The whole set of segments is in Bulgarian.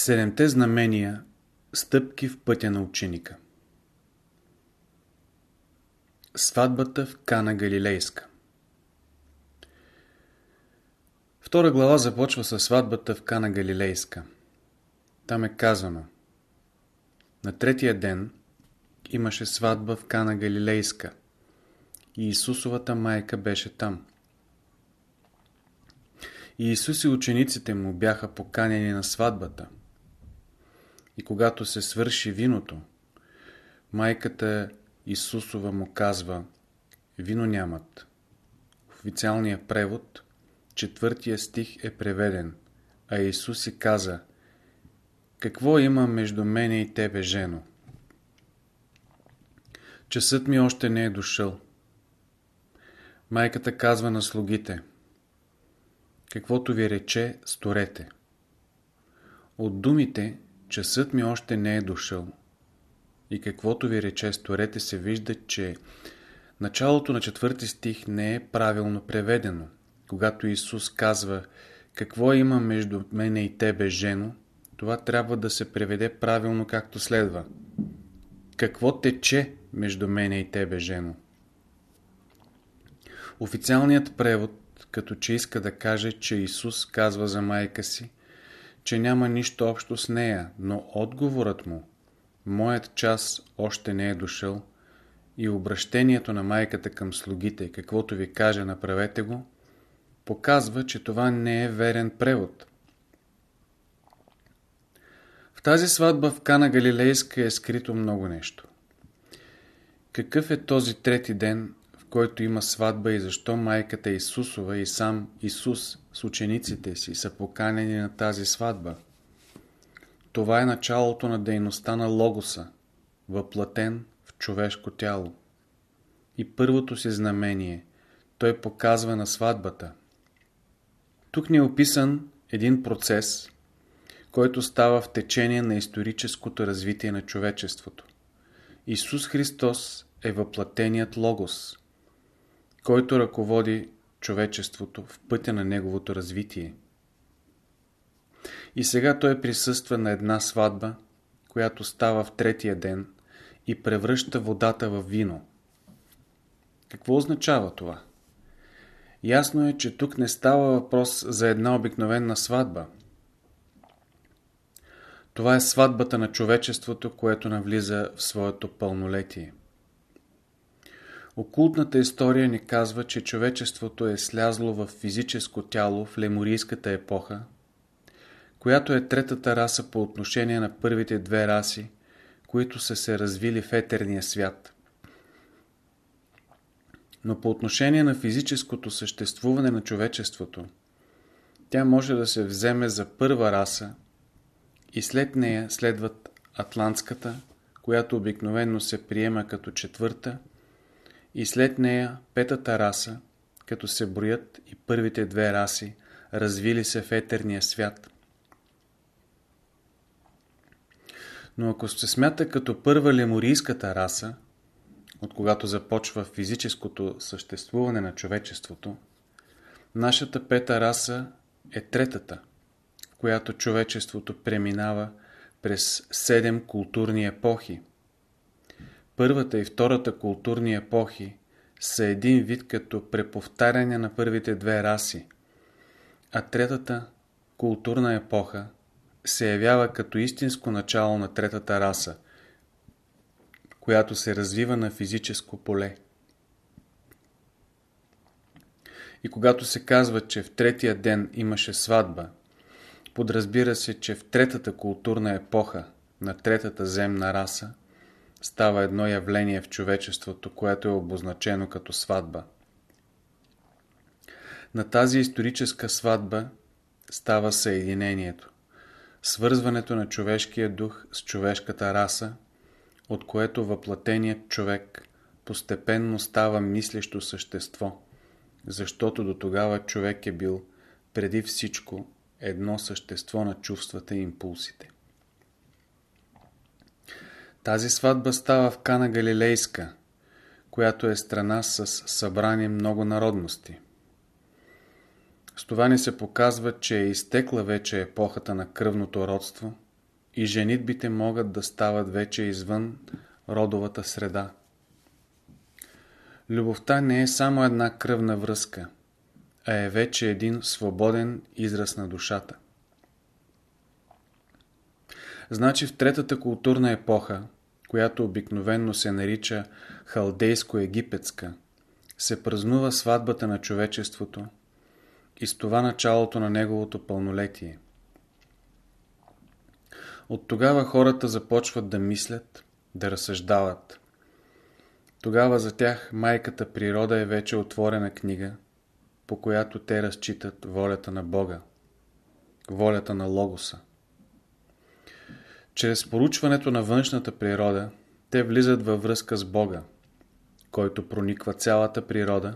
Седемте знамения Стъпки в пътя на ученика Сватбата в Кана Галилейска Втора глава започва със сватбата в Кана Галилейска. Там е казано На третия ден имаше сватба в Кана Галилейска и Исусовата майка беше там. И Исус и учениците му бяха поканени на сватбата – и когато се свърши виното, майката Исусова му казва Вино нямат. Официалния превод четвъртия стих е преведен, а Исус си каза Какво има между мене и тебе, жено? Часът ми още не е дошъл. Майката казва на слугите Каквото ви рече, сторете. От думите Часът ми още не е дошъл. И каквото ви рече сторете се вижда, че началото на четвърти стих не е правилно преведено. Когато Исус казва какво има между мене и тебе, жено, това трябва да се преведе правилно както следва. Какво тече между мене и тебе, жено? Официалният превод, като че иска да каже, че Исус казва за майка си, че няма нищо общо с нея, но отговорът му, моят час още не е дошъл, и обращението на майката към слугите, каквото ви каже, направете го, показва, че това не е верен превод. В тази сватба в Кана Галилейска е скрито много нещо. Какъв е този трети ден, който има сватба и защо майката Исусова и сам Исус с учениците си са поканени на тази сватба. Това е началото на дейността на Логоса, въплатен в човешко тяло. И първото си знамение той показва на сватбата. Тук ни е описан един процес, който става в течение на историческото развитие на човечеството. Исус Христос е въплатеният Логос – който ръководи човечеството в пътя на неговото развитие. И сега той присъства на една сватба, която става в третия ден и превръща водата в вино. Какво означава това? Ясно е, че тук не става въпрос за една обикновена сватба. Това е сватбата на човечеството, което навлиза в своето пълнолетие. Окултната история ни казва, че човечеството е слязло в физическо тяло в леморийската епоха, която е третата раса по отношение на първите две раси, които са се развили в етерния свят. Но по отношение на физическото съществуване на човечеството, тя може да се вземе за първа раса и след нея следват атлантската, която обикновено се приема като четвърта и след нея петата раса, като се броят и първите две раси, развили се в етерния свят. Но ако се смята като първа леморийската раса, от когато започва физическото съществуване на човечеството, нашата пета раса е третата, в която човечеството преминава през седем културни епохи – Първата и втората културни епохи са един вид като преповтаряне на първите две раси, а третата културна епоха се явява като истинско начало на третата раса, която се развива на физическо поле. И когато се казва, че в третия ден имаше сватба, подразбира се, че в третата културна епоха на третата земна раса става едно явление в човечеството, което е обозначено като сватба. На тази историческа сватба става съединението, свързването на човешкия дух с човешката раса, от което въплатеният човек постепенно става мислещо същество, защото до тогава човек е бил преди всичко едно същество на чувствата и импулсите. Тази сватба става в Кана Галилейска, която е страна с събрани много народности. С това ни се показва, че е изтекла вече епохата на кръвното родство и женитбите могат да стават вече извън родовата среда. Любовта не е само една кръвна връзка, а е вече един свободен израз на душата. Значи в третата културна епоха, която обикновенно се нарича халдейско-египетска, се празнува сватбата на човечеството и с това началото на неговото пълнолетие. От тогава хората започват да мислят, да разсъждават. Тогава за тях майката природа е вече отворена книга, по която те разчитат волята на Бога, волята на Логоса. Чрез поручването на външната природа, те влизат във връзка с Бога, който прониква цялата природа,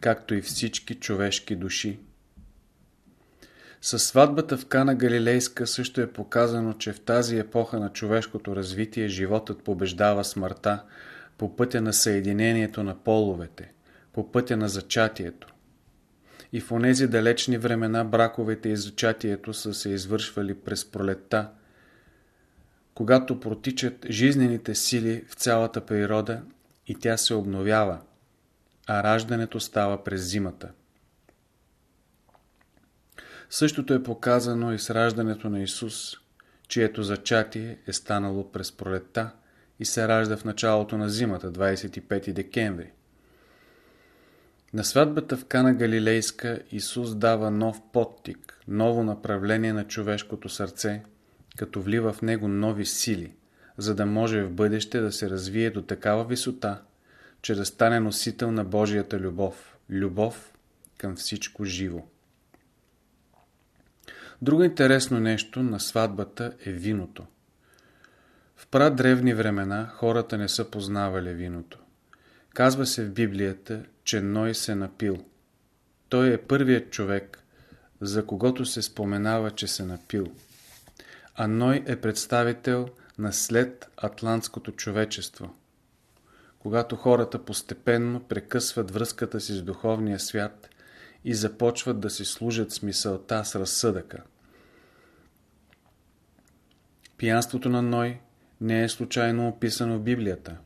както и всички човешки души. Със сватбата в Кана Галилейска също е показано, че в тази епоха на човешкото развитие животът побеждава смъртта по пътя на съединението на половете, по пътя на зачатието. И в онези далечни времена браковете и зачатието са се извършвали през пролетта, когато протичат жизнените сили в цялата природа и тя се обновява, а раждането става през зимата. Същото е показано и с раждането на Исус, чието зачатие е станало през пролетта и се ражда в началото на зимата, 25 декември. На сватбата в Кана Галилейска Исус дава нов подтик, ново направление на човешкото сърце, като влива в него нови сили, за да може в бъдеще да се развие до такава висота, че да стане носител на Божията любов, любов към всичко живо. Друго интересно нещо на сватбата е виното. В прадревни времена хората не са познавали виното. Казва се в Библията, че Ной се напил. Той е първият човек, за когото се споменава, че се напил. А Ной е представител на след атлантското човечество. Когато хората постепенно прекъсват връзката си с духовния свят и започват да си служат с мисълта с разсъдъка. Пиянството на Ной не е случайно описано в Библията.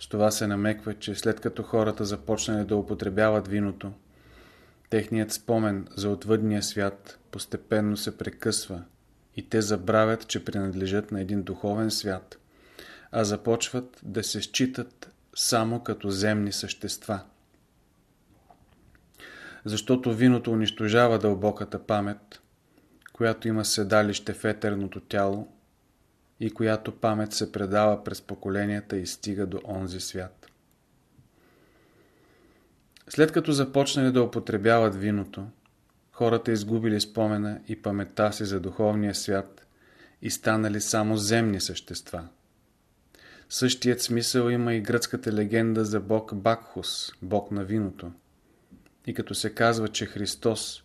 С това се намеква, че след като хората започнали да употребяват виното, техният спомен за отвъдния свят постепенно се прекъсва и те забравят, че принадлежат на един духовен свят, а започват да се считат само като земни същества. Защото виното унищожава дълбоката памет, която има седалище в етерното тяло и която памет се предава през поколенията и стига до онзи свят. След като започнали да употребяват виното, хората изгубили спомена и паметта си за духовния свят и станали само земни същества. Същият смисъл има и гръцката легенда за бог Бакхус, бог на виното. И като се казва, че Христос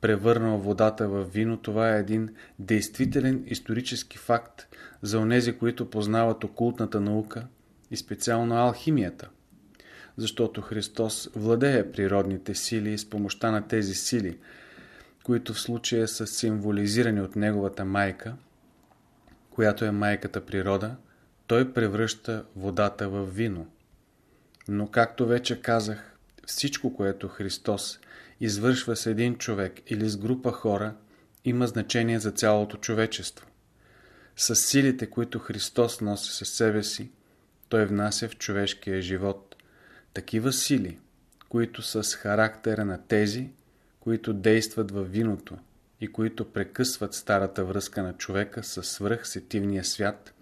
превърнал водата в вино, това е един действителен исторически факт за онези, които познават окултната наука и специално алхимията. Защото Христос владее природните сили и с помощта на тези сили, които в случая са символизирани от Неговата майка, която е майката природа, той превръща водата в вино. Но както вече казах, всичко, което Христос извършва с един човек или с група хора, има значение за цялото човечество. С силите, които Христос носи със себе си, Той внася в човешкия живот такива сили, които са с характера на тези, които действат във виното и които прекъсват старата връзка на човека с свръхсетивния свят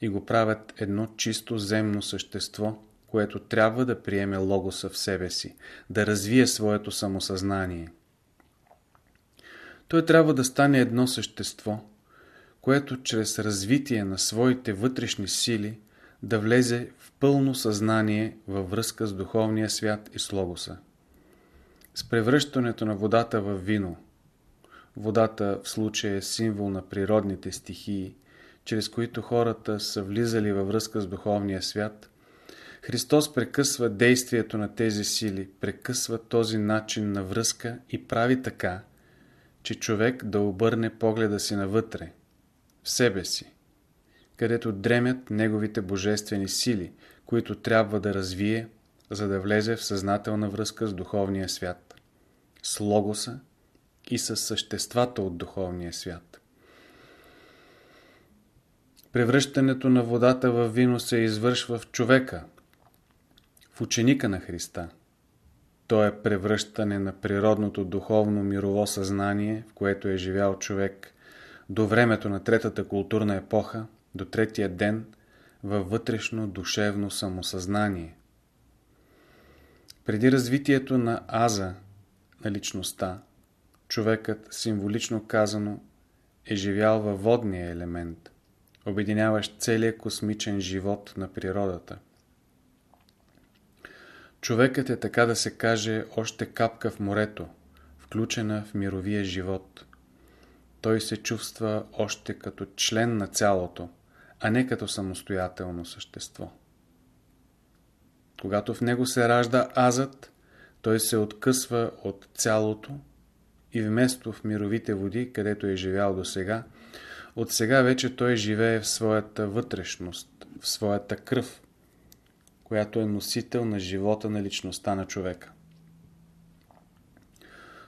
и го правят едно чисто земно същество, което трябва да приеме логоса в себе си, да развие своето самосъзнание. Той трябва да стане едно същество, което чрез развитие на своите вътрешни сили да влезе в пълно съзнание във връзка с духовния свят и с логоса. С превръщането на водата в вино, водата в случая е символ на природните стихии, чрез които хората са влизали във връзка с духовния свят, Христос прекъсва действието на тези сили, прекъсва този начин на връзка и прави така, че човек да обърне погледа си навътре, в себе си, където дремят неговите божествени сили, които трябва да развие, за да влезе в съзнателна връзка с духовния свят, с логоса и с съществата от духовния свят. Превръщането на водата в вино се извършва в човека, в ученика на Христа. То е превръщане на природното духовно мирово съзнание, в което е живял човек до времето на третата културна епоха, до третия ден, във вътрешно душевно самосъзнание. Преди развитието на аза на личността, човекът, символично казано, е живял във водния елемент, обединяващ целият космичен живот на природата. Човекът е така да се каже още капка в морето, включена в мировия живот. Той се чувства още като член на цялото, а не като самостоятелно същество. Когато в него се ражда азът, той се откъсва от цялото и вместо в мировите води, където е живял до сега, от сега вече той живее в своята вътрешност, в своята кръв, която е носител на живота на личността на човека.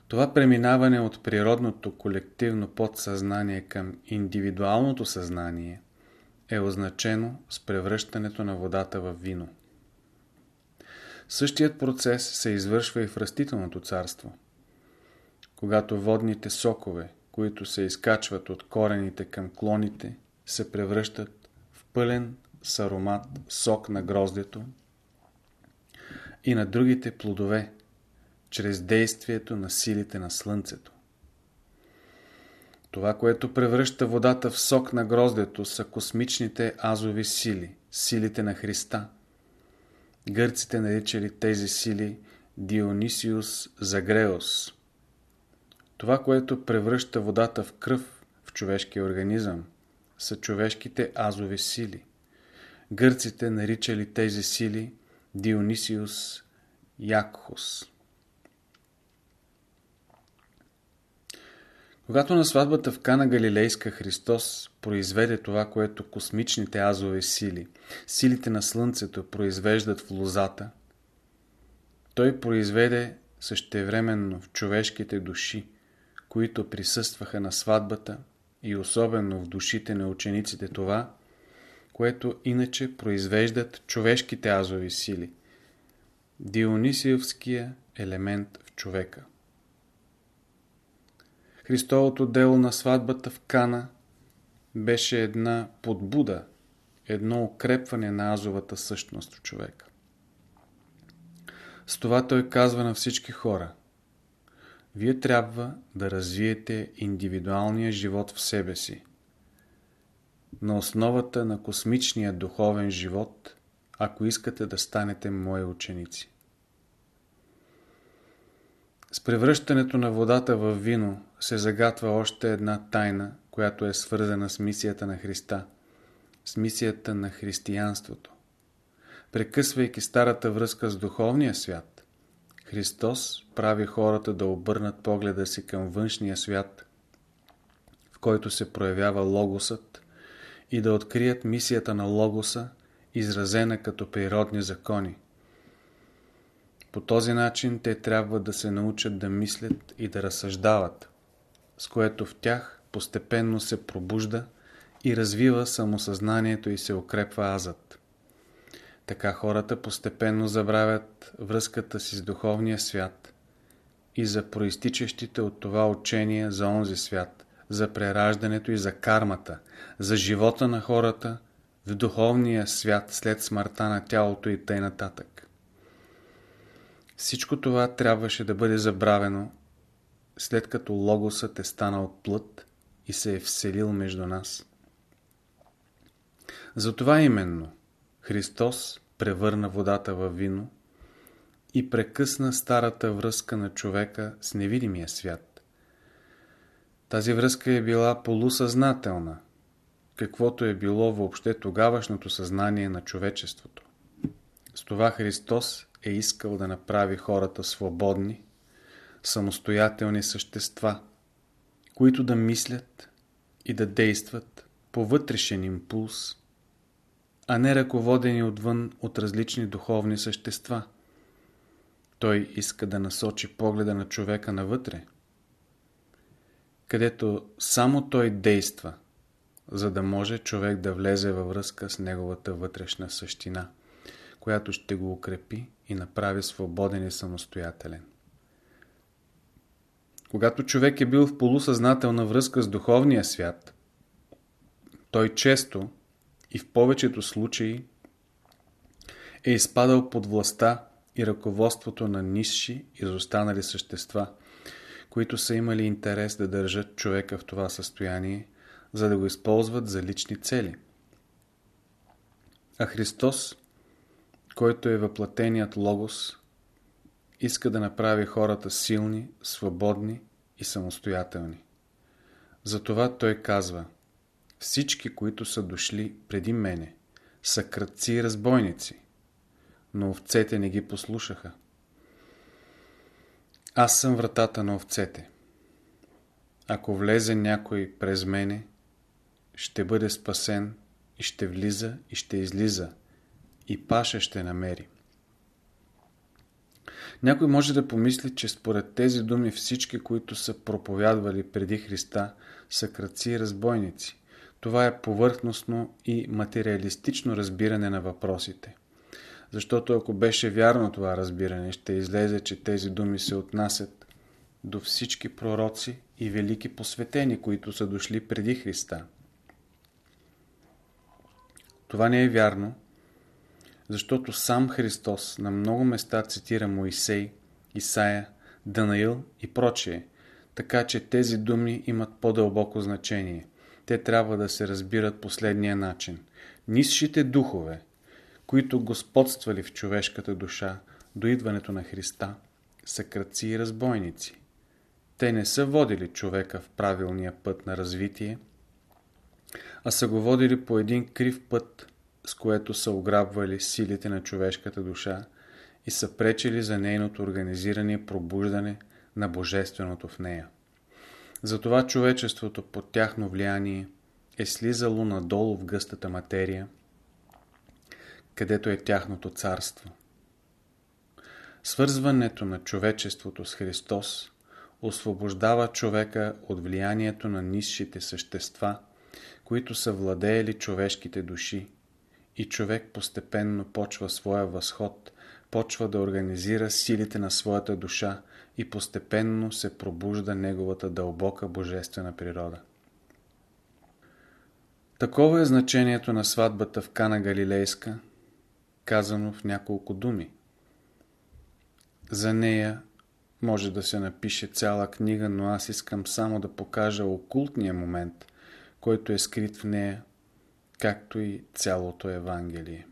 Това преминаване от природното колективно подсъзнание към индивидуалното съзнание е означено с превръщането на водата в вино. Същият процес се извършва и в растителното царство. Когато водните сокове, които се изкачват от корените към клоните, се превръщат в пълен с аромат сок на гроздето и на другите плодове, чрез действието на силите на слънцето. Това, което превръща водата в сок на гроздето, са космичните азови сили, силите на Христа. Гърците наричали тези сили Дионисиус Загреос. Това, което превръща водата в кръв в човешкия организъм, са човешките азови сили. Гърците наричали тези сили Дионисиус Якхос. Когато на сватбата в Кана Галилейска Христос произведе това, което космичните азови сили, силите на Слънцето произвеждат в лозата, той произведе същевременно в човешките души, които присъстваха на сватбата и особено в душите на учениците това, което иначе произвеждат човешките азови сили, Дионисиевския елемент в човека. Христовото дело на сватбата в Кана беше една подбуда, едно укрепване на азовата същност в човека. С това той казва на всички хора Вие трябва да развиете индивидуалния живот в себе си. На основата на космичния духовен живот, ако искате да станете мои ученици. С превръщането на водата в вино се загатва още една тайна, която е свързана с мисията на Христа, с мисията на християнството. Прекъсвайки старата връзка с духовния свят, Христос прави хората да обърнат погледа си към външния свят, в който се проявява Логосът, и да открият мисията на Логоса, изразена като природни закони. По този начин те трябва да се научат да мислят и да разсъждават, с което в тях постепенно се пробужда и развива самосъзнанието и се укрепва азът. Така хората постепенно забравят връзката си с духовния свят и за проистичащите от това учение за онзи свят, за прераждането и за кармата, за живота на хората в духовния свят след смъртта на тялото и тъй нататък. Всичко това трябваше да бъде забравено, след като Логосът е станал плът и се е вселил между нас. Затова именно Христос превърна водата в вино и прекъсна старата връзка на човека с невидимия свят. Тази връзка е била полусъзнателна, каквото е било въобще тогавашното съзнание на човечеството. С това Христос е искал да направи хората свободни, самостоятелни същества, които да мислят и да действат по вътрешен импулс, а не ръководени отвън от различни духовни същества. Той иска да насочи погледа на човека навътре, където само той действа, за да може човек да влезе във връзка с неговата вътрешна същина, която ще го укрепи и направи свободен и самостоятелен. Когато човек е бил в полусъзнателна връзка с духовния свят, той често и в повечето случаи е изпадал под властта и ръководството на нисши, изостанали същества, които са имали интерес да държат човека в това състояние, за да го използват за лични цели. А Христос, който е въплатеният Логос, иска да направи хората силни, свободни и самостоятелни. Затова той казва Всички, които са дошли преди мене, са кръци и разбойници, но овцете не ги послушаха. Аз съм вратата на овцете. Ако влезе някой през мене, ще бъде спасен и ще влиза и ще излиза и паша ще намери. Някой може да помисли, че според тези думи всички, които са проповядвали преди Христа, са кръци и разбойници. Това е повърхностно и материалистично разбиране на въпросите. Защото ако беше вярно това разбиране, ще излезе, че тези думи се отнасят до всички пророци и велики посветени, които са дошли преди Христа. Това не е вярно, защото сам Христос на много места цитира Моисей, Исаия, Данаил и прочие, така че тези думи имат по-дълбоко значение. Те трябва да се разбират последния начин. Нисшите духове, които господствали в човешката душа до идването на Христа, са кръци и разбойници. Те не са водили човека в правилния път на развитие, а са го водили по един крив път, с което са ограбвали силите на човешката душа и са пречили за нейното организиране и пробуждане на Божественото в нея. Затова човечеството под тяхно влияние е слизало надолу в гъстата материя, където е тяхното царство. Свързването на човечеството с Христос освобождава човека от влиянието на низшите същества, които са владеели човешките души и човек постепенно почва своя възход, почва да организира силите на своята душа и постепенно се пробужда неговата дълбока божествена природа. Такова е значението на сватбата в Кана Галилейска, казано в няколко думи. За нея може да се напише цяла книга, но аз искам само да покажа окултния момент, който е скрит в нея както и цялото Евангелие.